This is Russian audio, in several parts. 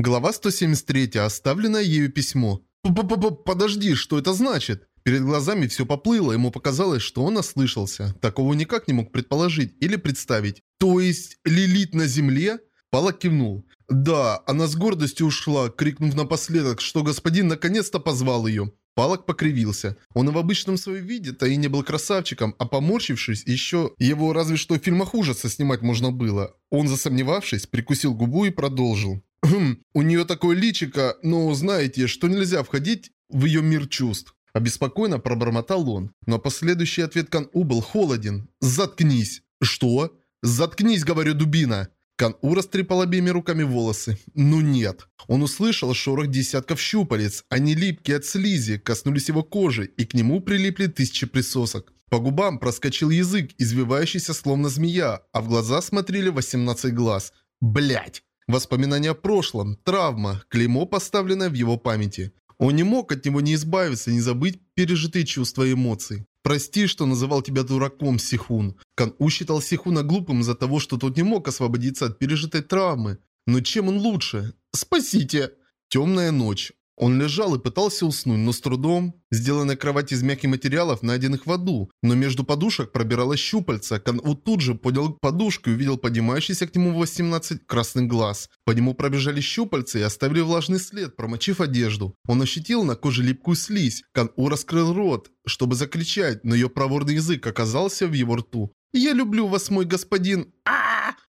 Глава 173. Оставленное ею письмо. П -п -п Подожди, что это значит? Перед глазами все поплыло, ему показалось, что он ослышался. Такого никак не мог предположить или представить. То есть, Лилит на земле? Палак кивнул. Да, она с гордостью ушла, крикнув напоследок, что господин наконец-то позвал ее. Палок покривился. Он в обычном своем виде-то и не был красавчиком, а поморщившись, еще его разве что в фильмах ужаса снимать можно было. Он, засомневавшись, прикусил губу и продолжил. «Хм, у нее такое личико, но знаете, что нельзя входить в ее мир чувств». Обеспокоенно пробормотал он, но последующий ответ Кан-У был холоден. «Заткнись!» «Что?» «Заткнись, говорю, дубина!» Кан-У растрепал обеими руками волосы. Ну нет. Он услышал шорох десятков щупалец. Они липкие от слизи, коснулись его кожи, и к нему прилипли тысячи присосок. По губам проскочил язык, извивающийся словно змея, а в глаза смотрели 18 глаз. Блять! Воспоминания о прошлом, травма, клеймо, поставленное в его памяти. Он не мог от него не избавиться, не забыть пережитые чувства и эмоции. «Прости, что называл тебя дураком, Сихун». Кан-У считал Сихуна глупым из-за того, что тот не мог освободиться от пережитой травмы. Но чем он лучше? «Спасите!» Темная ночь. Он лежал и пытался уснуть, но с трудом. Сделанная кровать из мягких материалов, найденных в аду. Но между подушек пробиралась щупальца. Канву тут же поднял подушку и увидел поднимающийся к нему 18 красных глаз. По нему пробежали щупальца и оставили влажный след, промочив одежду. Он ощутил на коже липкую слизь. Кан-У раскрыл рот, чтобы закричать, но ее проворный язык оказался в его рту. «Я люблю вас, мой господин!» а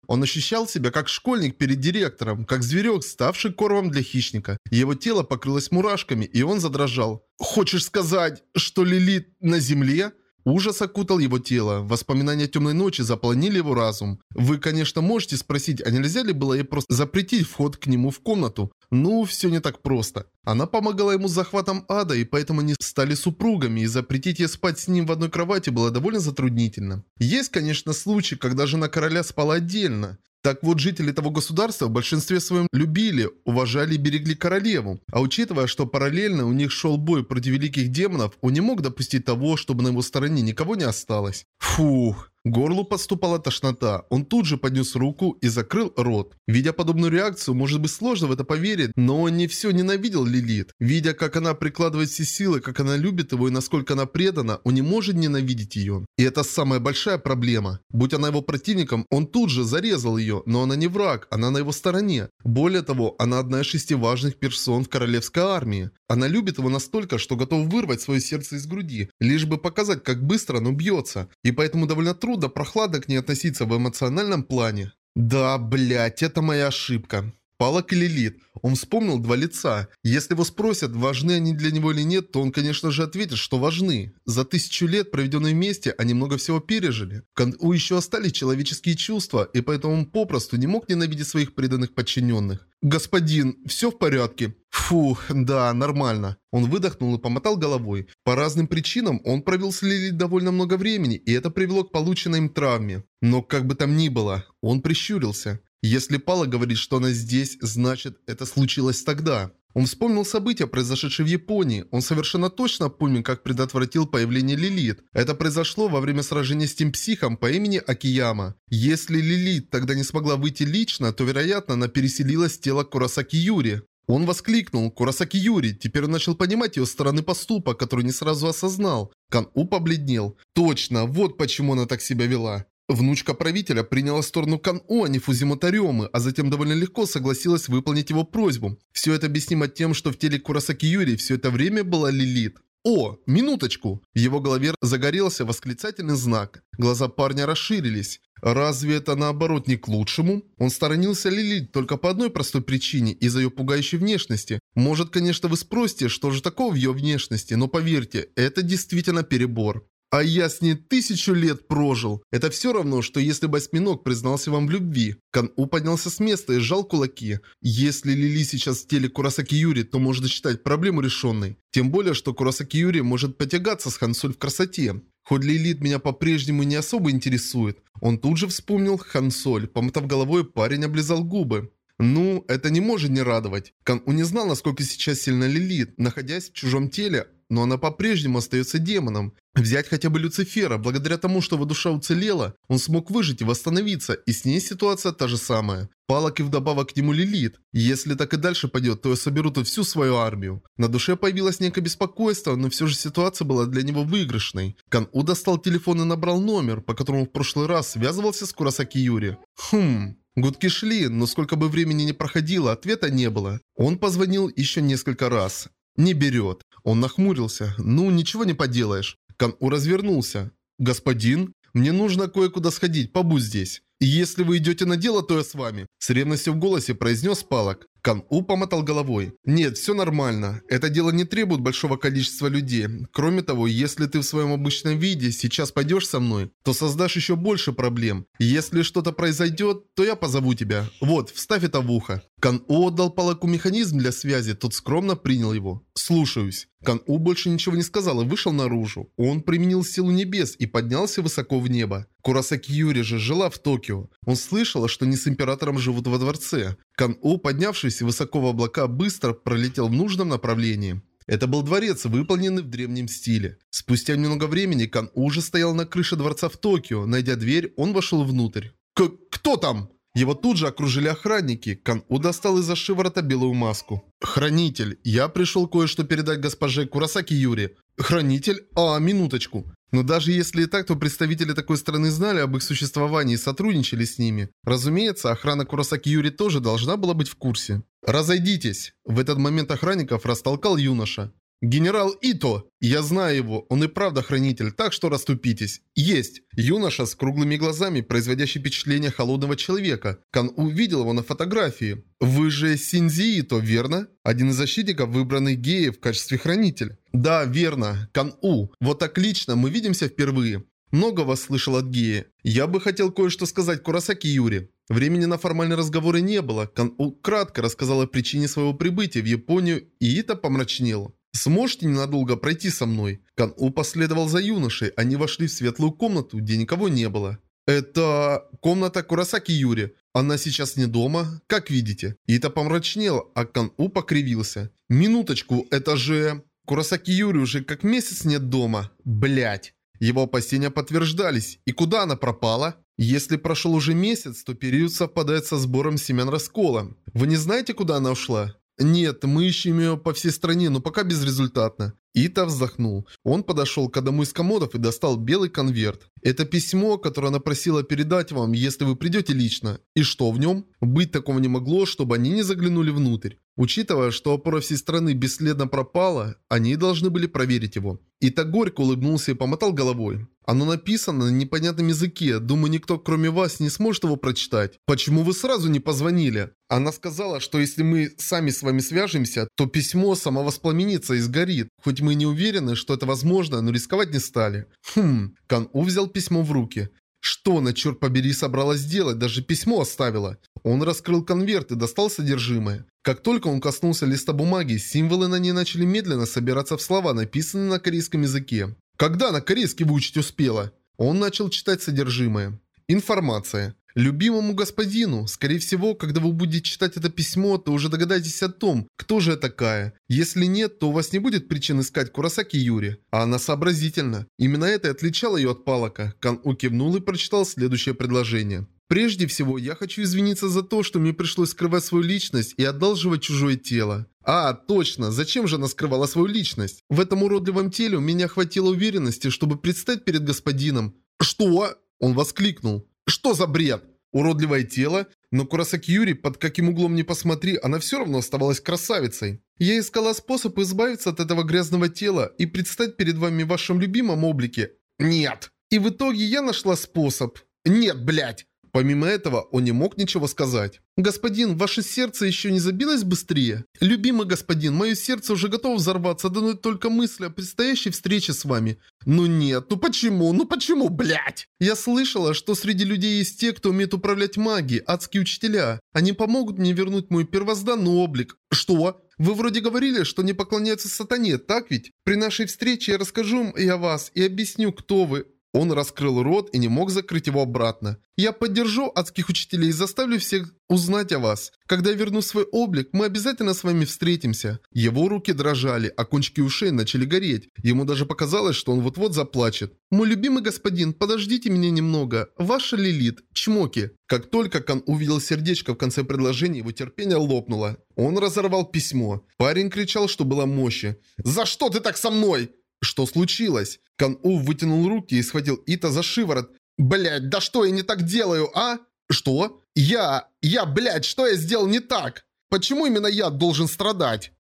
он ощущал себя как школьник перед директором, как зверек, ставший кормом для хищника. Его тело покрылось мурашками, и он задрожал. «Хочешь сказать, что Лилит на земле?» Ужас окутал его тело. Воспоминания темной ночи заполонили его разум. Вы, конечно, можете спросить, а нельзя ли было ей просто запретить вход к нему в комнату? Ну, все не так просто. Она помогала ему с захватом ада, и поэтому они стали супругами, и запретить ей спать с ним в одной кровати было довольно затруднительно. Есть, конечно, случаи, когда жена короля спала отдельно. Так вот, жители того государства в большинстве своем любили, уважали и берегли королеву. А учитывая, что параллельно у них шел бой против великих демонов, он не мог допустить того, чтобы на его стороне никого не осталось. Фух. Горлу подступала тошнота. Он тут же поднес руку и закрыл рот. Видя подобную реакцию, может быть сложно в это поверить, но он не все ненавидел Лилит. Видя, как она прикладывает все силы, как она любит его и насколько она предана, он не может ненавидеть ее. И это самая большая проблема. Будь она его противником, он тут же зарезал ее, но она не враг, она на его стороне. Более того, она одна из шести важных персон в королевской армии. Она любит его настолько, что готова вырвать свое сердце из груди, лишь бы показать, как быстро оно бьется. И поэтому довольно трудно трудно прохладно к ней относиться в эмоциональном плане. Да, блять, это моя ошибка. Палок Лилит. Он вспомнил два лица. Если его спросят, важны они для него или нет, то он, конечно же, ответит, что важны. За тысячу лет, проведенные вместе, они много всего пережили. У еще остались человеческие чувства, и поэтому он попросту не мог ненавидеть своих преданных подчиненных. «Господин, все в порядке?» Фух, да, нормально. Он выдохнул и помотал головой. По разным причинам он провел с Лили довольно много времени, и это привело к полученной им травме. Но как бы там ни было, он прищурился. Если Пала говорит, что она здесь, значит, это случилось тогда. Он вспомнил события, произошедшие в Японии. Он совершенно точно помнит, как предотвратил появление Лилит. Это произошло во время сражения с тем психом по имени Акияма. Если Лилит тогда не смогла выйти лично, то, вероятно, она переселилась в тело Курасаки Юри. Он воскликнул «Курасаки Юри!» Теперь он начал понимать ее стороны поступа, который не сразу осознал. Кан-У побледнел. Точно, вот почему она так себя вела. Внучка правителя приняла сторону Кан-У, а не Фузимото а затем довольно легко согласилась выполнить его просьбу. Все это объяснимо тем, что в теле Курасаки Юри все это время была Лилит. «О, минуточку!» В его голове загорелся восклицательный знак. Глаза парня расширились. Разве это наоборот не к лучшему? Он сторонился Лилит только по одной простой причине, из-за ее пугающей внешности. Может, конечно, вы спросите, что же такого в ее внешности, но поверьте, это действительно перебор. А я с ней тысячу лет прожил. Это все равно, что если бы осьминог признался вам в любви. Кан-У поднялся с места и сжал кулаки. Если Лили сейчас в теле Курасаки Юри, то можно считать проблему решенной. Тем более, что Курасаки Юри может потягаться с Хансоль в красоте. Хоть Лилит меня по-прежнему не особо интересует. Он тут же вспомнил Хансоль. Помотав головой, парень облизал губы. Ну, это не может не радовать. Кан-У не знал, насколько сейчас сильна Лилит. Находясь в чужом теле, но она по-прежнему остается демоном. Взять хотя бы Люцифера, благодаря тому, что его душа уцелела, он смог выжить и восстановиться, и с ней ситуация та же самая. Палок и вдобавок к нему Лилит. Если так и дальше пойдет, то я соберу тут всю свою армию. На душе появилось некое беспокойство, но все же ситуация была для него выигрышной. Кан-У достал телефон и набрал номер, по которому в прошлый раз связывался с Курасаки Юри. Хм... Гудки шли, но сколько бы времени не проходило, ответа не было. Он позвонил еще несколько раз. Не берет. Он нахмурился. Ну, ничего не поделаешь. Кан-У развернулся. «Господин, мне нужно кое-куда сходить, побудь здесь. Если вы идете на дело, то я с вами», – с ревностью в голосе произнес Палок. Кан-У помотал головой. «Нет, все нормально. Это дело не требует большого количества людей. Кроме того, если ты в своем обычном виде сейчас пойдешь со мной, то создашь еще больше проблем. Если что-то произойдет, то я позову тебя. Вот, вставь это в ухо». Кан-У отдал Палаку механизм для связи, тот скромно принял его. «Слушаюсь». Кан-У больше ничего не сказал и вышел наружу. Он применил силу небес и поднялся высоко в небо. Курасаки Юри же жила в Токио. Он слышал, что они с императором живут во дворце. Кан-У, поднявшись высоко в облака, быстро пролетел в нужном направлении. Это был дворец, выполненный в древнем стиле. Спустя немного времени Кан-У уже стоял на крыше дворца в Токио. Найдя дверь, он вошел внутрь. К «Кто там?» Его тут же окружили охранники. Кан-У достал из-за шиворота белую маску. «Хранитель, я пришел кое-что передать госпоже Курасаки Юри». «Хранитель? А, минуточку. Но даже если и так, то представители такой страны знали об их существовании и сотрудничали с ними. Разумеется, охрана Курасаки Юри тоже должна была быть в курсе. «Разойдитесь!» В этот момент охранников растолкал юноша. «Генерал Ито! Я знаю его, он и правда хранитель, так что расступитесь. Есть!» Юноша с круглыми глазами, производящий впечатление холодного человека. Кан увидел его на фотографии. «Вы же Синзи Ито, верно? Один из защитников, выбранных геев в качестве хранителя». «Да, верно. Кан-У. Вот так лично мы видимся впервые. Много вас слышал от Геи. Я бы хотел кое-что сказать Курасаки Юри. Времени на формальные разговоры не было. Кан-У кратко рассказал о причине своего прибытия в Японию, и Ита помрачнел. «Сможете ненадолго пройти со мной?» Кан-У последовал за юношей. Они вошли в светлую комнату, где никого не было. «Это комната Курасаки Юри. Она сейчас не дома, как видите». Ита помрачнел, а Кан-У покривился. «Минуточку, это же...» Курасаки Юри уже как месяц нет дома. Блять. Его опасения подтверждались. И куда она пропала? Если прошел уже месяц, то период совпадает со сбором семян раскола. Вы не знаете, куда она ушла? «Нет, мы ищем ее по всей стране, но пока безрезультатно». Ита вздохнул. Он подошел к одному из комодов и достал белый конверт. «Это письмо, которое она просила передать вам, если вы придете лично. И что в нем? Быть такого не могло, чтобы они не заглянули внутрь. Учитывая, что опора всей страны бесследно пропала, они должны были проверить его. И так горько улыбнулся и помотал головой. Оно написано на непонятном языке, думаю, никто кроме вас не сможет его прочитать. Почему вы сразу не позвонили? Она сказала, что если мы сами с вами свяжемся, то письмо самовоспламенится и сгорит. Хоть мы не уверены, что это возможно, но рисковать не стали. Хм, Кан-У взял письмо в руки. Что она, черт побери, собралась сделать? Даже письмо оставила. Он раскрыл конверт и достал содержимое. Как только он коснулся листа бумаги, символы на ней начали медленно собираться в слова, написанные на корейском языке. Когда на корейский выучить успела? Он начал читать содержимое. Информация. Любимому господину, скорее всего, когда вы будете читать это письмо, то уже догадаетесь о том, кто же я такая. Если нет, то у вас не будет причин искать Курасаки Юри. А она сообразительна. Именно это и отличало ее от Палака. Кан-У кивнул и прочитал следующее предложение. Прежде всего, я хочу извиниться за то, что мне пришлось скрывать свою личность и одалживать чужое тело. А, точно, зачем же она скрывала свою личность? В этом уродливом теле у меня хватило уверенности, чтобы предстать перед господином. Что? Он воскликнул. Что за бред? Уродливое тело? Но Курасаки Юри, под каким углом ни посмотри, она все равно оставалась красавицей. Я искала способ избавиться от этого грязного тела и предстать перед вами в вашем любимом облике. Нет. И в итоге я нашла способ. Нет, блядь. Помимо этого, он не мог ничего сказать. «Господин, ваше сердце еще не забилось быстрее? Любимый господин, мое сердце уже готово взорваться, да только мысли о предстоящей встрече с вами. Ну нет, ну почему, ну почему, блядь? Я слышала, что среди людей есть те, кто умеет управлять магией, адские учителя. Они помогут мне вернуть мой первозданный облик. Что? Вы вроде говорили, что не поклоняются сатане, так ведь? При нашей встрече я расскажу и о вас, и объясню, кто вы. Он раскрыл рот и не мог закрыть его обратно. «Я поддержу адских учителей и заставлю всех узнать о вас. Когда я верну свой облик, мы обязательно с вами встретимся». Его руки дрожали, а кончики ушей начали гореть. Ему даже показалось, что он вот-вот заплачет. «Мой любимый господин, подождите меня немного. Ваша Лилит, чмоки». Как только Кан увидел сердечко в конце предложения, его терпение лопнуло. Он разорвал письмо. Парень кричал, что было мощи. «За что ты так со мной?» Что случилось? Кан-У вытянул руки и схватил Ита за шиворот. Блять, да что я не так делаю, а? Что? Я, я, блять, что я сделал не так? Почему именно я должен страдать?